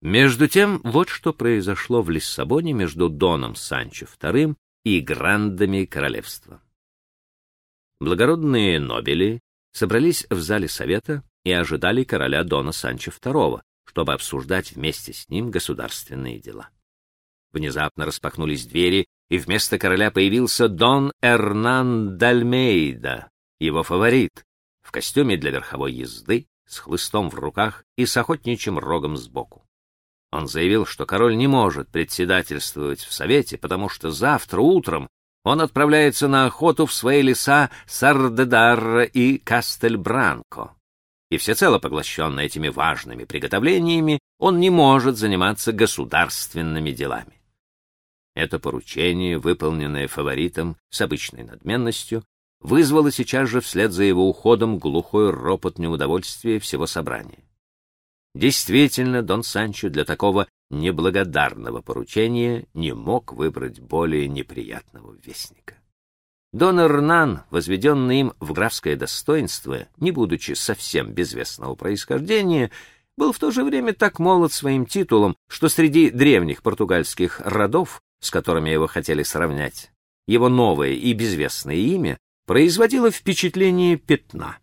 Между тем, вот что произошло в Лиссабоне между Доном Санчо II и грандами королевства. Благородные нобели собрались в зале совета и ожидали короля Дона Санчо II, чтобы обсуждать вместе с ним государственные дела. Внезапно распахнулись двери, и вместо короля появился Дон Эрнан Дальмейда, его фаворит, в костюме для верховой езды, с хлыстом в руках и с охотничьим рогом сбоку. Он заявил, что король не может председательствовать в совете, потому что завтра утром он отправляется на охоту в свои леса Сардедарра и Кастельбранко. И всецело поглощенный этими важными приготовлениями, он не может заниматься государственными делами. Это поручение, выполненное фаворитом с обычной надменностью, вызвало сейчас же вслед за его уходом глухой ропот неудовольствия всего собрания. Действительно, Дон Санчо для такого неблагодарного поручения не мог выбрать более неприятного вестника. Дон Эрнан, возведенный им в графское достоинство, не будучи совсем безвестного происхождения, был в то же время так молод своим титулом, что среди древних португальских родов, с которыми его хотели сравнять, его новое и безвестное имя производило впечатление пятна.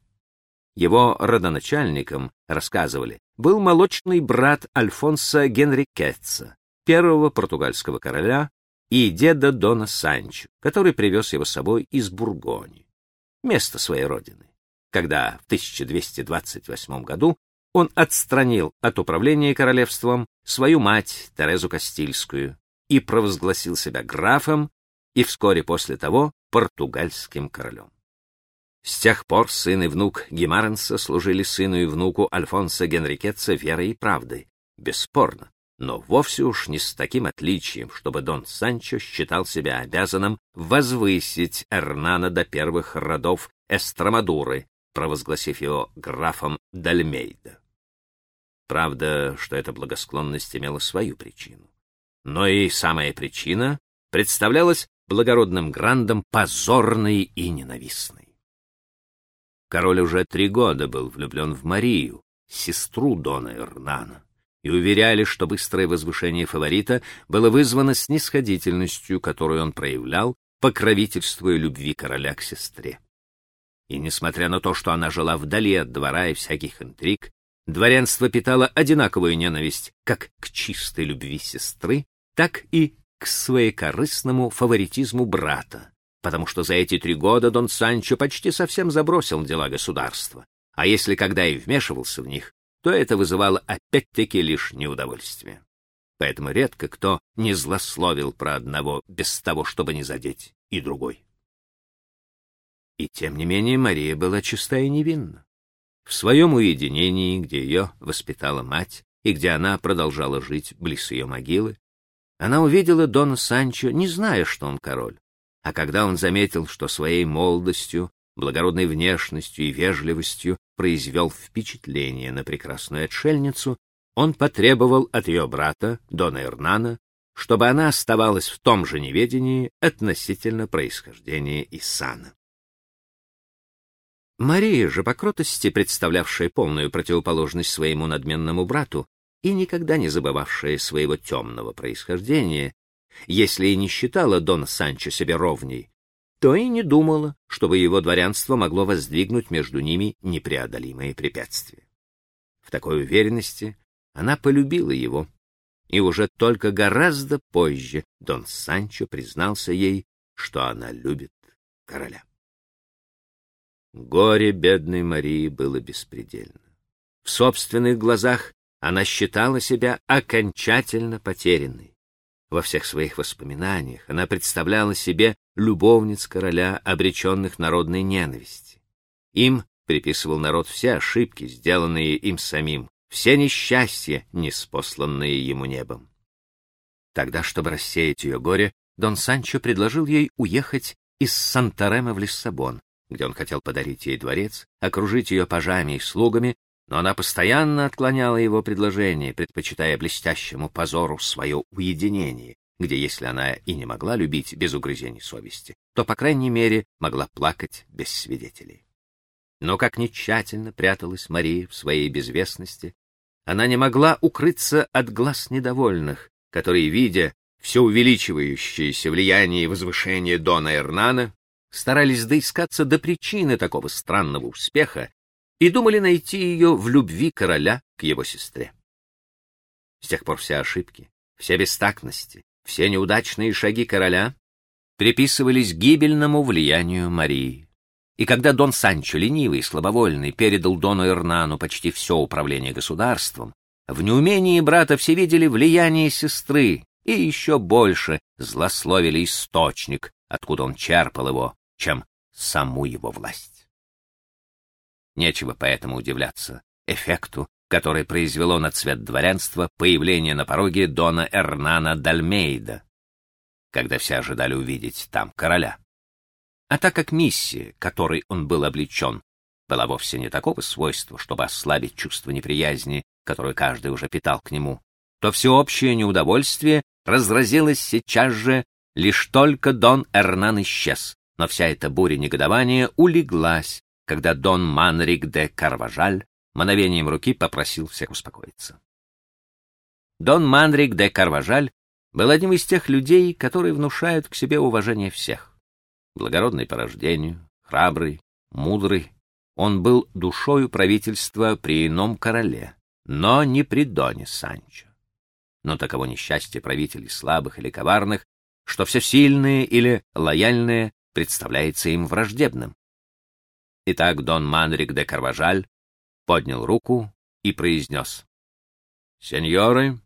Его родоначальником, рассказывали, был молочный брат Альфонса Генрикетца, первого португальского короля и деда Дона Санчо, который привез его с собой из Бургони, место своей родины, когда в 1228 году он отстранил от управления королевством свою мать Терезу Кастильскую и провозгласил себя графом и вскоре после того португальским королем. С тех пор сын и внук Гемаренса служили сыну и внуку Альфонса Генрикетца верой и правдой, бесспорно, но вовсе уж не с таким отличием, чтобы Дон Санчо считал себя обязанным возвысить Эрнана до первых родов Эстрамадуры, провозгласив его графом Дальмейда. Правда, что эта благосклонность имела свою причину. Но и самая причина представлялась благородным грандом позорной и ненавистной. Король уже три года был влюблен в Марию, сестру Дона Эрнана, и уверяли, что быстрое возвышение фаворита было вызвано снисходительностью, которую он проявлял, покровительствуя любви короля к сестре. И несмотря на то, что она жила вдали от двора и всяких интриг, дворянство питало одинаковую ненависть как к чистой любви сестры, так и к своекорыстному фаворитизму брата, потому что за эти три года Дон Санчо почти совсем забросил дела государства, а если когда и вмешивался в них, то это вызывало опять-таки лишь неудовольствие. Поэтому редко кто не злословил про одного без того, чтобы не задеть и другой. И тем не менее Мария была чиста и невинна. В своем уединении, где ее воспитала мать, и где она продолжала жить близ ее могилы, она увидела Дона Санчо, не зная, что он король, а когда он заметил, что своей молодостью, благородной внешностью и вежливостью произвел впечатление на прекрасную отшельницу, он потребовал от ее брата, Дона Эрнана, чтобы она оставалась в том же неведении относительно происхождения Исана. Мария же, по кротости представлявшая полную противоположность своему надменному брату и никогда не забывавшая своего темного происхождения, если и не считала Дон Санчо себе ровней, то и не думала, чтобы его дворянство могло воздвигнуть между ними непреодолимые препятствия. В такой уверенности она полюбила его, и уже только гораздо позже Дон Санчо признался ей, что она любит короля. Горе бедной Марии было беспредельно. В собственных глазах она считала себя окончательно потерянной. Во всех своих воспоминаниях она представляла себе любовниц короля, обреченных народной ненависти. Им приписывал народ все ошибки, сделанные им самим, все несчастья, неспосланные ему небом. Тогда, чтобы рассеять ее горе, Дон Санчо предложил ей уехать из Санторема в Лиссабон, где он хотел подарить ей дворец, окружить ее пажами и слугами, но она постоянно отклоняла его предложение, предпочитая блестящему позору свое уединение, где, если она и не могла любить без угрызений совести, то, по крайней мере, могла плакать без свидетелей. Но как ни тщательно пряталась Мария в своей безвестности, она не могла укрыться от глаз недовольных, которые, видя все увеличивающееся влияние и возвышение Дона Эрнана, старались доискаться до причины такого странного успеха и думали найти ее в любви короля к его сестре. С тех пор все ошибки, все бестактности, все неудачные шаги короля приписывались гибельному влиянию Марии. И когда Дон Санчо, ленивый и слабовольный, передал Дону Эрнану почти все управление государством, в неумении брата все видели влияние сестры и еще больше злословили источник, откуда он черпал его, чем саму его власть. Нечего поэтому удивляться эффекту, который произвело на цвет дворянства появление на пороге Дона Эрнана Дальмейда, когда все ожидали увидеть там короля. А так как миссия, которой он был облечен, была вовсе не такого свойства, чтобы ослабить чувство неприязни, которое каждый уже питал к нему, то всеобщее неудовольствие разразилось сейчас же, лишь только Дон Эрнан исчез, но вся эта буря негодования улеглась, когда Дон Манрик де Карважаль мановением руки попросил всех успокоиться. Дон Манрик де Карважаль был одним из тех людей, которые внушают к себе уважение всех благородный по рождению, храбрый, мудрый, он был душою правительства при ином короле, но не при Доне Санчо. Но таково несчастье правителей слабых или коварных, что все сильные или лояльные представляется им враждебным. Итак, Дон Манрик де Карважаль поднял руку и произнес. «Сеньоры,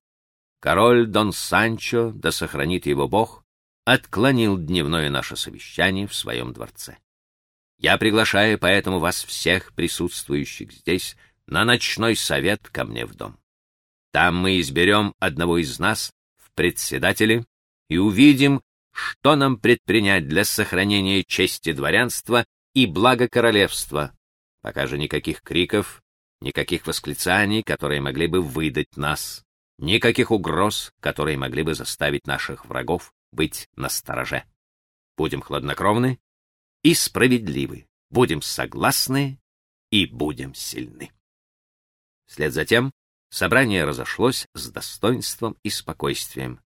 король Дон Санчо, да сохранит его Бог, отклонил дневное наше совещание в своем дворце. Я приглашаю поэтому вас всех присутствующих здесь на ночной совет ко мне в дом. Там мы изберем одного из нас в председателе и увидим, что нам предпринять для сохранения чести дворянства и блага королевства, пока же никаких криков, никаких восклицаний, которые могли бы выдать нас, никаких угроз, которые могли бы заставить наших врагов быть настороже. Будем хладнокровны и справедливы, будем согласны и будем сильны. Вслед за тем собрание разошлось с достоинством и спокойствием,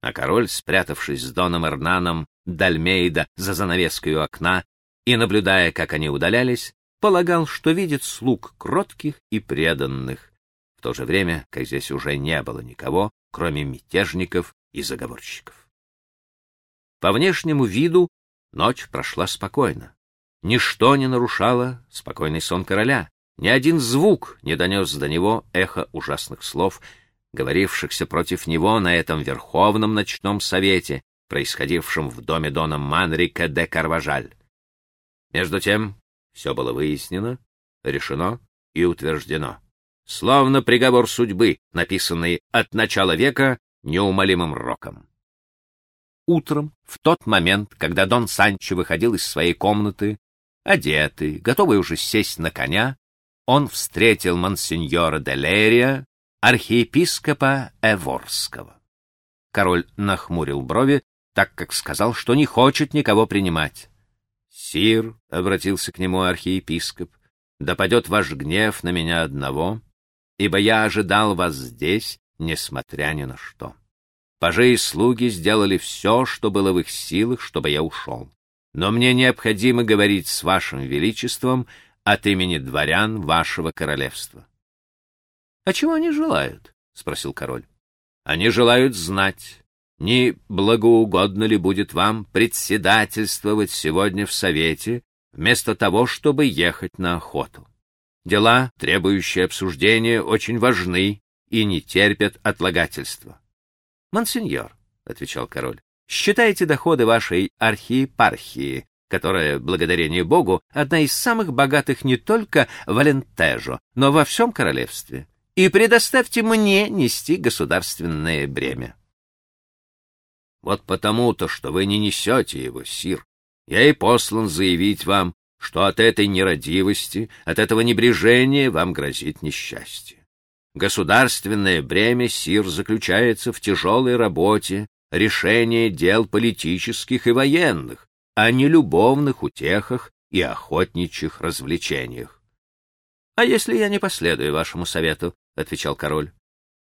а король, спрятавшись с Доном Эрнаном Дальмейда за занавеской у окна и наблюдая, как они удалялись, полагал, что видит слуг кротких и преданных, в то же время, как здесь уже не было никого, кроме мятежников и заговорщиков. По внешнему виду ночь прошла спокойно. Ничто не нарушало спокойный сон короля. Ни один звук не донес до него эхо ужасных слов, говорившихся против него на этом верховном ночном совете, происходившем в доме Дона Манрика де Карважаль. Между тем, все было выяснено, решено и утверждено. Словно приговор судьбы, написанный от начала века неумолимым роком. Утром, в тот момент, когда Дон Санчо выходил из своей комнаты, одетый, готовый уже сесть на коня, он встретил монсеньора де Лерия, архиепископа Эворского. Король нахмурил брови, так как сказал, что не хочет никого принимать. «Сир», — обратился к нему архиепископ, — «да падет ваш гнев на меня одного, ибо я ожидал вас здесь, несмотря ни на что». Пажи и слуги сделали все, что было в их силах, чтобы я ушел. Но мне необходимо говорить с вашим величеством от имени дворян вашего королевства. — А чего они желают? — спросил король. — Они желают знать, не благоугодно ли будет вам председательствовать сегодня в совете, вместо того, чтобы ехать на охоту. Дела, требующие обсуждения, очень важны и не терпят отлагательства. «Монсеньор», — отвечал король, — «считайте доходы вашей архиепархии, которая, благодарение Богу, одна из самых богатых не только в Алентежо, но во всем королевстве, и предоставьте мне нести государственное бремя». «Вот потому-то, что вы не несете его, сир, я и послан заявить вам, что от этой нерадивости, от этого небрежения вам грозит несчастье. Государственное бремя сир заключается в тяжелой работе, решении дел политических и военных, а не любовных утехах и охотничьих развлечениях. А если я не последую вашему совету, отвечал король,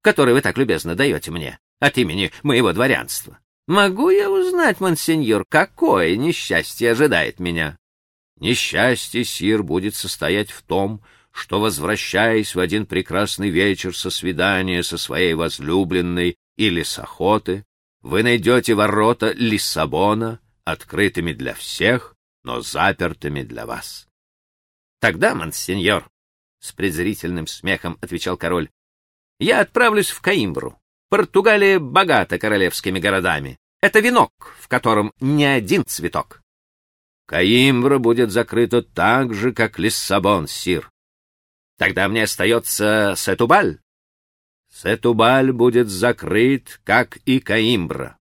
который вы так любезно даете мне от имени моего дворянства. Могу я узнать, монсеньор, какое несчастье ожидает меня? Несчастье, сир, будет состоять в том, что, возвращаясь в один прекрасный вечер со свидания со своей возлюбленной или с охоты, вы найдете ворота Лиссабона открытыми для всех, но запертыми для вас. Тогда, монсеньор, — с презрительным смехом отвечал король, — я отправлюсь в Каимбру. Португалия богата королевскими городами. Это венок, в котором не один цветок. Каимбра будет закрыта так же, как Лиссабон, сир. Тогда мне остается Сетубаль. Сетубаль будет закрыт, как и Каимбра.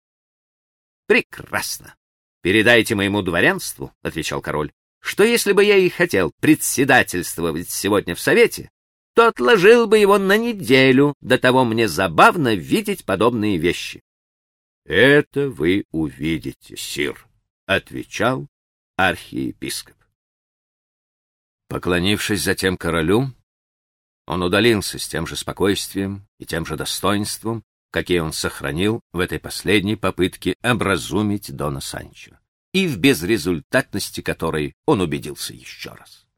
Прекрасно. Передайте моему дворянству, отвечал король, что если бы я и хотел председательствовать сегодня в совете, то отложил бы его на неделю, до того мне забавно видеть подобные вещи. Это вы увидите, сир, отвечал архиепископ. Поклонившись затем королю, он удалился с тем же спокойствием и тем же достоинством, какие он сохранил в этой последней попытке образумить Дона Санчо, и в безрезультатности которой он убедился еще раз.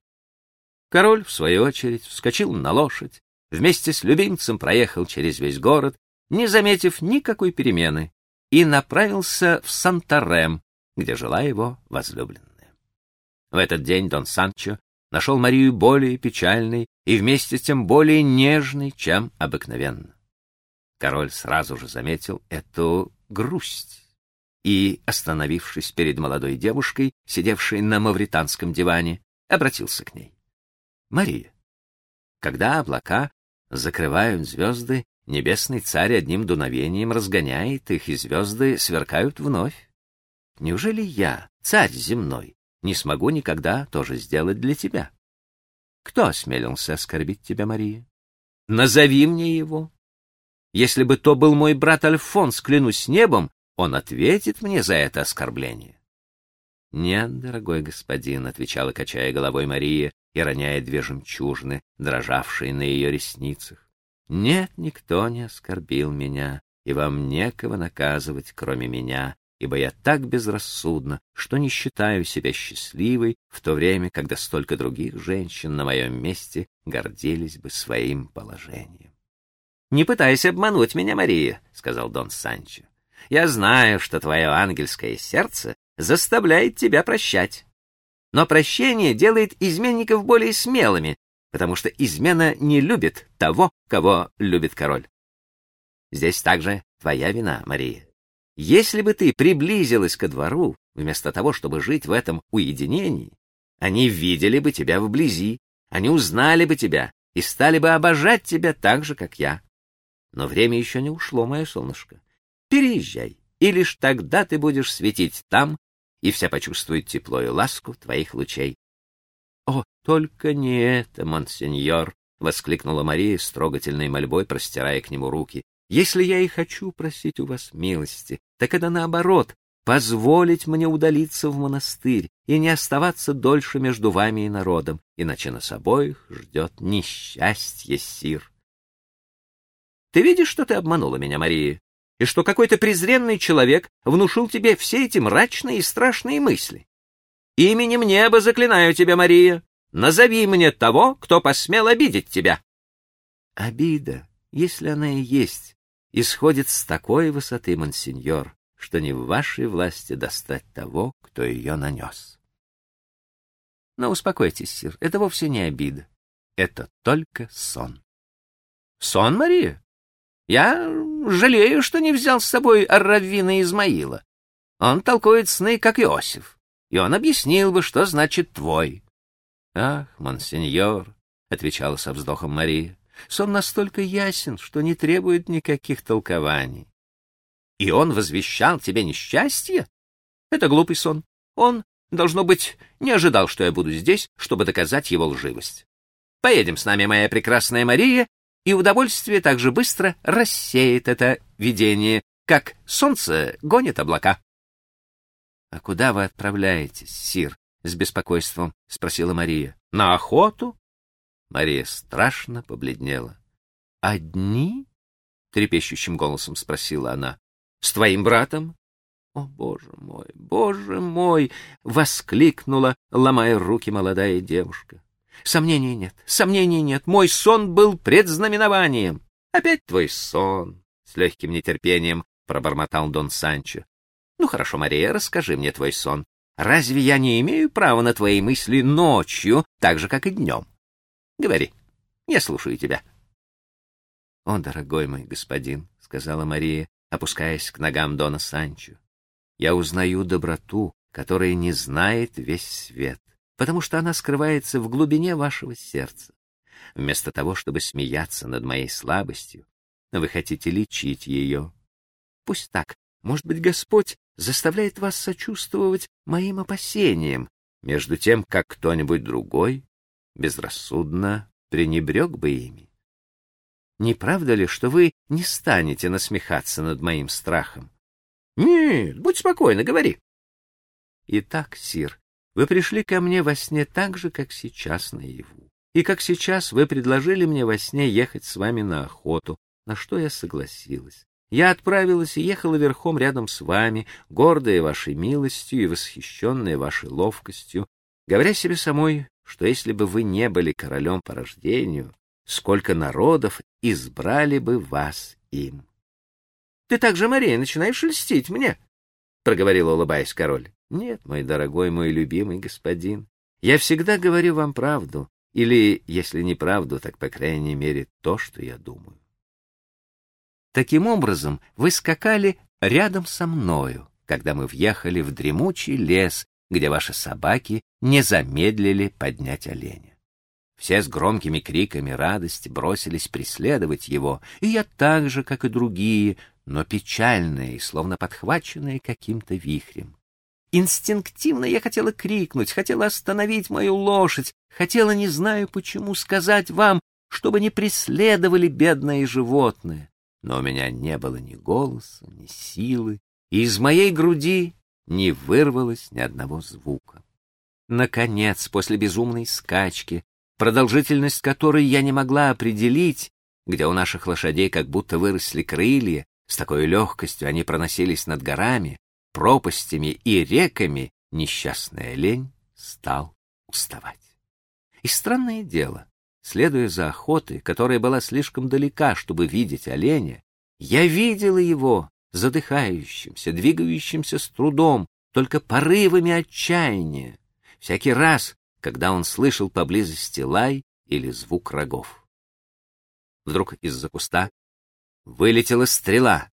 Король, в свою очередь, вскочил на лошадь, вместе с любимцем проехал через весь город, не заметив никакой перемены, и направился в Сантарем, где жила его возлюбленная. В этот день Дон Санчо нашел Марию более печальной и вместе с тем более нежной, чем обыкновенно. Король сразу же заметил эту грусть и, остановившись перед молодой девушкой, сидевшей на мавританском диване, обратился к ней. «Мария, когда облака закрывают звезды, небесный царь одним дуновением разгоняет их, и звезды сверкают вновь. Неужели я, царь земной, не смогу никогда тоже сделать для тебя. Кто осмелился оскорбить тебя, Мария? Назови мне его. Если бы то был мой брат Альфонс, клянусь небом, он ответит мне за это оскорбление. Нет, дорогой господин, отвечала, качая головой Мария и роняя две жемчужины, дрожавшие на ее ресницах. Нет, никто не оскорбил меня, и вам некого наказывать, кроме меня, ибо я так безрассудна, что не считаю себя счастливой, в то время, когда столько других женщин на моем месте гордились бы своим положением. — Не пытайся обмануть меня, Мария, — сказал Дон Санчо. — Я знаю, что твое ангельское сердце заставляет тебя прощать. Но прощение делает изменников более смелыми, потому что измена не любит того, кого любит король. Здесь также твоя вина, Мария. Если бы ты приблизилась ко двору, вместо того, чтобы жить в этом уединении, они видели бы тебя вблизи, они узнали бы тебя и стали бы обожать тебя так же, как я. Но время еще не ушло, мое солнышко. Переезжай, и лишь тогда ты будешь светить там, и вся почувствует тепло и ласку твоих лучей. — О, только не это, монсеньор! — воскликнула Мария с трогательной мольбой, простирая к нему руки. Если я и хочу просить у вас милости, так это наоборот, позволить мне удалиться в монастырь и не оставаться дольше между вами и народом, иначе нас обоих ждет несчастье, сир. Ты видишь, что ты обманула меня, Мария, и что какой-то презренный человек внушил тебе все эти мрачные и страшные мысли? Именем неба заклинаю тебя, Мария, назови мне того, кто посмел обидеть тебя. Обида, если она и есть, исходит с такой высоты, монсеньор, что не в вашей власти достать того, кто ее нанес. Но успокойтесь, сир, это вовсе не обида. Это только сон. Сон, Мария? Я жалею, что не взял с собой Арравина Измаила. Он толкует сны, как Иосиф, и он объяснил бы, что значит твой. Ах, монсеньор, — отвечала со вздохом Мария, Сон настолько ясен, что не требует никаких толкований. И он возвещал тебе несчастье? Это глупый сон. Он, должно быть, не ожидал, что я буду здесь, чтобы доказать его лживость. Поедем с нами, моя прекрасная Мария, и удовольствие так же быстро рассеет это видение, как солнце гонит облака. — А куда вы отправляетесь, сир? — с беспокойством спросила Мария. — На охоту? Мария страшно побледнела. одни? — трепещущим голосом спросила она. — С твоим братом? — О, боже мой, боже мой! — воскликнула, ломая руки молодая девушка. — Сомнений нет, сомнений нет. Мой сон был предзнаменованием. — Опять твой сон! — с легким нетерпением пробормотал Дон Санчо. — Ну хорошо, Мария, расскажи мне твой сон. Разве я не имею права на твои мысли ночью, так же, как и днем? Говори, я слушаю тебя. — О, дорогой мой господин, — сказала Мария, опускаясь к ногам Дона Санчо, — я узнаю доброту, которая не знает весь свет, потому что она скрывается в глубине вашего сердца. Вместо того, чтобы смеяться над моей слабостью, вы хотите лечить ее. Пусть так. Может быть, Господь заставляет вас сочувствовать моим опасениям, между тем, как кто-нибудь другой безрассудно пренебрег бы ими. Не правда ли, что вы не станете насмехаться над моим страхом? Нет, будь спокойна, говори. Итак, сир, вы пришли ко мне во сне так же, как сейчас наяву. И как сейчас вы предложили мне во сне ехать с вами на охоту, на что я согласилась. Я отправилась и ехала верхом рядом с вами, гордая вашей милостью и восхищенная вашей ловкостью, говоря себе самой, что если бы вы не были королем по рождению, сколько народов избрали бы вас им. — Ты также, Мария, начинаешь льстить мне, — проговорил, улыбаясь король. — Нет, мой дорогой, мой любимый господин, я всегда говорю вам правду, или, если не правду, так, по крайней мере, то, что я думаю. Таким образом, вы скакали рядом со мною, когда мы въехали в дремучий лес, где ваши собаки не замедлили поднять оленя. Все с громкими криками радости бросились преследовать его, и я так же, как и другие, но печальные словно подхваченные каким-то вихрем. Инстинктивно я хотела крикнуть, хотела остановить мою лошадь, хотела, не знаю почему, сказать вам, чтобы не преследовали бедное животное но у меня не было ни голоса, ни силы, и из моей груди не вырвалось ни одного звука. Наконец, после безумной скачки, продолжительность которой я не могла определить, где у наших лошадей как будто выросли крылья, с такой легкостью они проносились над горами, пропастями и реками, несчастная лень стал уставать. И странное дело, Следуя за охотой, которая была слишком далека, чтобы видеть оленя, я видела его, задыхающимся, двигающимся с трудом, только порывами отчаяния, всякий раз, когда он слышал поблизости лай или звук рогов. Вдруг из-за куста вылетела стрела,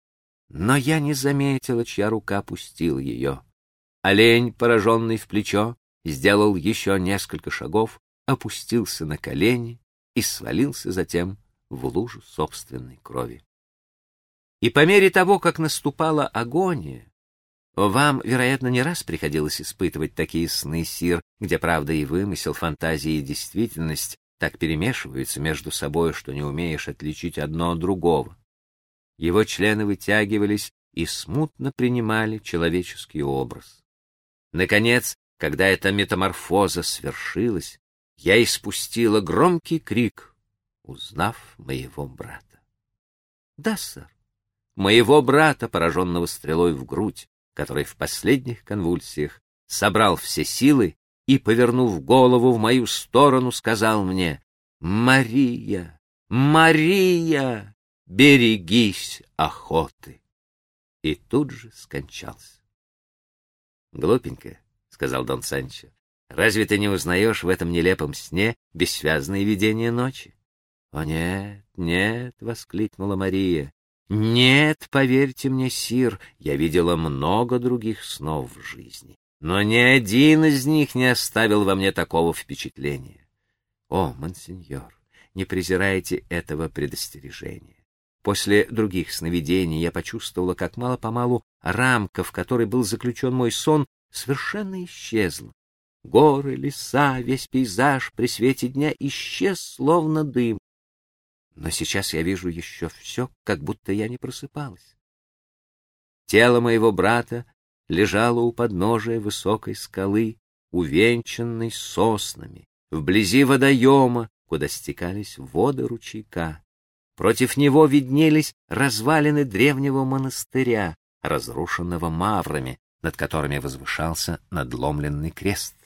но я не заметила, чья рука опустила ее. Олень, пораженный в плечо, сделал еще несколько шагов, опустился на колени и свалился затем в лужу собственной крови. И по мере того, как наступала агония, вам, вероятно, не раз приходилось испытывать такие сны, Сир, где правда и вымысел, фантазия и действительность так перемешиваются между собой, что не умеешь отличить одно от другого. Его члены вытягивались и смутно принимали человеческий образ. Наконец, когда эта метаморфоза свершилась, я испустила громкий крик, узнав моего брата. Да, сэр, моего брата, пораженного стрелой в грудь, который в последних конвульсиях собрал все силы и, повернув голову в мою сторону, сказал мне «Мария, Мария, берегись охоты!» И тут же скончался. «Глупенькая», — сказал Дон Санчо, Разве ты не узнаешь в этом нелепом сне бессвязные видения ночи? — О, нет, нет! — воскликнула Мария. — Нет, поверьте мне, сир, я видела много других снов в жизни, но ни один из них не оставил во мне такого впечатления. О, монсеньор, не презирайте этого предостережения. После других сновидений я почувствовала, как мало-помалу рамка, в которой был заключен мой сон, совершенно исчезла. Горы, леса, весь пейзаж при свете дня исчез, словно дым. Но сейчас я вижу еще все, как будто я не просыпалась. Тело моего брата лежало у подножия высокой скалы, увенчанной соснами, вблизи водоема, куда стекались воды ручейка. Против него виднелись развалины древнего монастыря, разрушенного маврами, над которыми возвышался надломленный крест.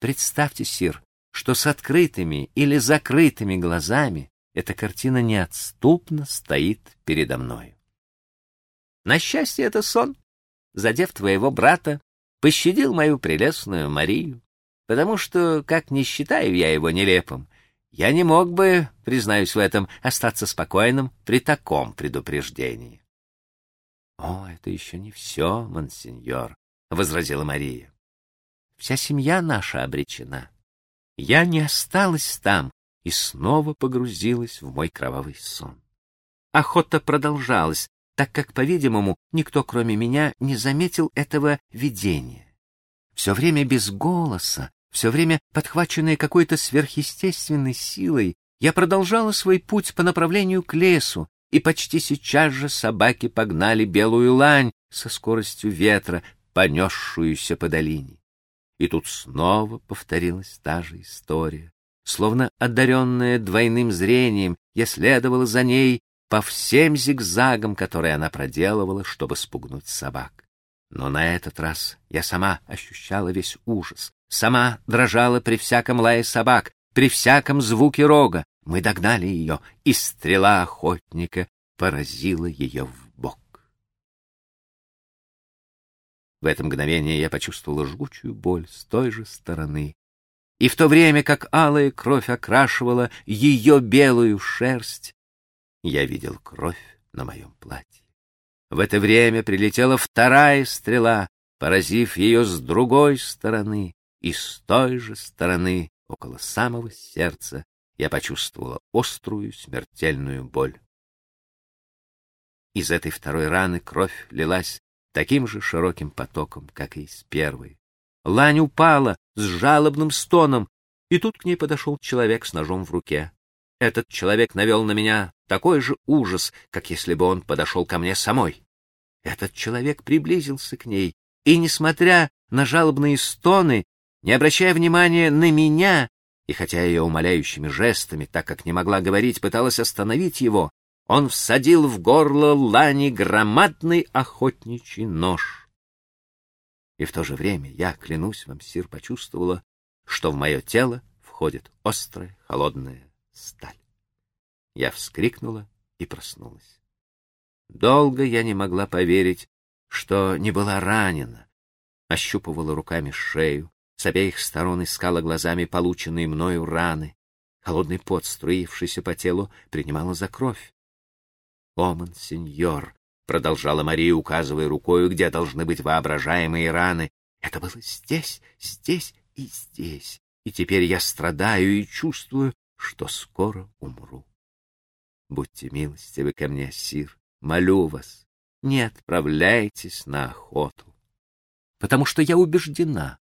Представьте, сир, что с открытыми или закрытыми глазами эта картина неотступно стоит передо мной. На счастье, это сон, задев твоего брата, пощадил мою прелестную Марию, потому что, как не считаю я его нелепым, я не мог бы, признаюсь в этом, остаться спокойным при таком предупреждении. — О, это еще не все, монсеньор, — возразила Мария. — Вся семья наша обречена. Я не осталась там и снова погрузилась в мой кровавый сон. Охота продолжалась, так как, по-видимому, никто, кроме меня, не заметил этого видения. Все время без голоса, все время подхваченная какой-то сверхъестественной силой, я продолжала свой путь по направлению к лесу, и почти сейчас же собаки погнали белую лань со скоростью ветра, понесшуюся по долине. И тут снова повторилась та же история. Словно одаренная двойным зрением, я следовала за ней по всем зигзагам, которые она проделывала, чтобы спугнуть собак. Но на этот раз я сама ощущала весь ужас, сама дрожала при всяком лае собак, при всяком звуке рога. Мы догнали ее, и стрела охотника поразила ее в В это мгновение я почувствовала жгучую боль с той же стороны. И в то время, как алая кровь окрашивала ее белую шерсть, я видел кровь на моем платье. В это время прилетела вторая стрела, поразив ее с другой стороны, и с той же стороны, около самого сердца, я почувствовала острую смертельную боль. Из этой второй раны кровь лилась таким же широким потоком, как и из первой. Лань упала с жалобным стоном, и тут к ней подошел человек с ножом в руке. Этот человек навел на меня такой же ужас, как если бы он подошел ко мне самой. Этот человек приблизился к ней, и, несмотря на жалобные стоны, не обращая внимания на меня, и хотя я умоляющими жестами, так как не могла говорить, пыталась остановить его, он всадил в горло Лани громадный охотничий нож. И в то же время я, клянусь вам, сир, почувствовала, что в мое тело входит острая, холодная сталь. Я вскрикнула и проснулась. Долго я не могла поверить, что не была ранена. Ощупывала руками шею, с обеих сторон искала глазами полученные мною раны. Холодный пот, струившийся по телу, принимала за кровь. «Оман, сеньор!» — продолжала Мария, указывая рукою, где должны быть воображаемые раны. «Это было здесь, здесь и здесь, и теперь я страдаю и чувствую, что скоро умру. Будьте милостивы ко мне, сир, молю вас, не отправляйтесь на охоту, потому что я убеждена.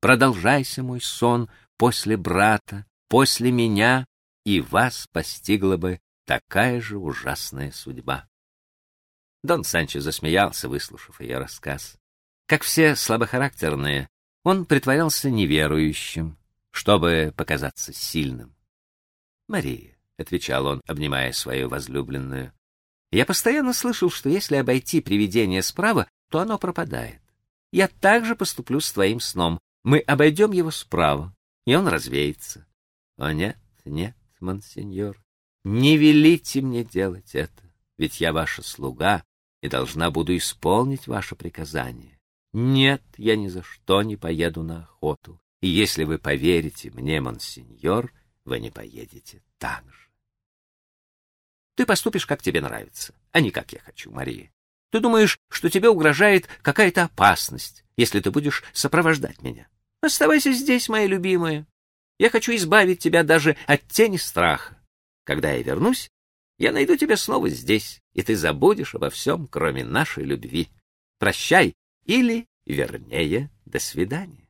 Продолжайся мой сон после брата, после меня, и вас постигла бы такая же ужасная судьба. Дон Санчо засмеялся, выслушав ее рассказ. Как все слабохарактерные, он притворялся неверующим, чтобы показаться сильным. Мария, — отвечал он, обнимая свою возлюбленную, — я постоянно слышал, что если обойти привидение справа, то оно пропадает. Я также поступлю с твоим сном. Мы обойдем его справа, и он развеется. О нет, нет, монсеньор, не велите мне делать это, ведь я ваша слуга и должна буду исполнить ваше приказание. Нет, я ни за что не поеду на охоту. И если вы поверите мне, монсеньор, вы не поедете так же. Ты поступишь, как тебе нравится, а не как я хочу, Мария. Ты думаешь, что тебе угрожает какая-то опасность, если ты будешь сопровождать меня. Оставайся здесь, моя любимая. Я хочу избавить тебя даже от тени страха. Когда я вернусь, я найду тебя снова здесь, и ты забудешь обо всем, кроме нашей любви. Прощай, или, вернее, до свидания.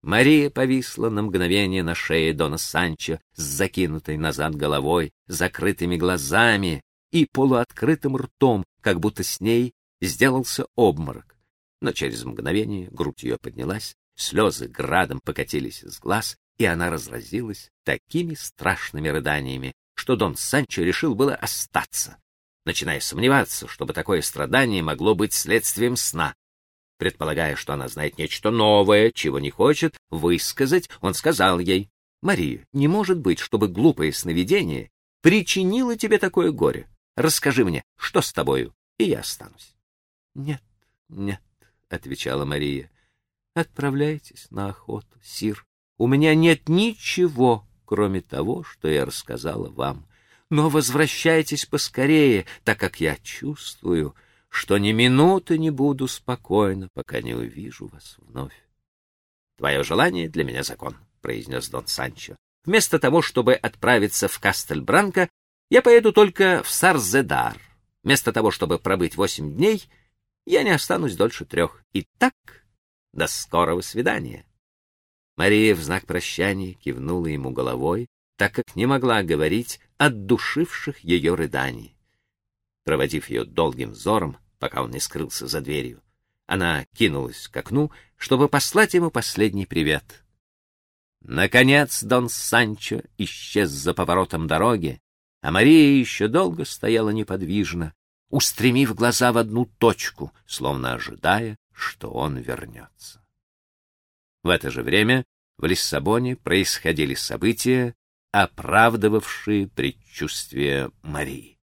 Мария повисла на мгновение на шее Дона Санчо с закинутой назад головой, закрытыми глазами и полуоткрытым ртом, как будто с ней сделался обморок. Но через мгновение грудь ее поднялась, слезы градом покатились из глаз, и она разразилась такими страшными рыданиями, что Дон Санчо решил было остаться, начиная сомневаться, чтобы такое страдание могло быть следствием сна. Предполагая, что она знает нечто новое, чего не хочет высказать, он сказал ей, «Мария, не может быть, чтобы глупое сновидение причинило тебе такое горе. Расскажи мне, что с тобою, и я останусь». «Нет, нет», — отвечала Мария, — «отправляйтесь на охоту, сир. У меня нет ничего, кроме того, что я рассказала вам. Но возвращайтесь поскорее, так как я чувствую, что ни минуты не буду спокойно, пока не увижу вас вновь. — Твое желание для меня закон, — произнес Дон Санчо. — Вместо того, чтобы отправиться в Кастельбранко, я поеду только в Сарзедар. Вместо того, чтобы пробыть восемь дней, я не останусь дольше трех. И так, до скорого свидания. Мария в знак прощания кивнула ему головой, так как не могла говорить от душивших ее рыданий. Проводив ее долгим взором, пока он не скрылся за дверью, она кинулась к окну, чтобы послать ему последний привет. Наконец Дон Санчо исчез за поворотом дороги, а Мария еще долго стояла неподвижно, устремив глаза в одну точку, словно ожидая, что он вернется. В это же время в Лиссабоне происходили события, оправдывавшие предчувствия Марии.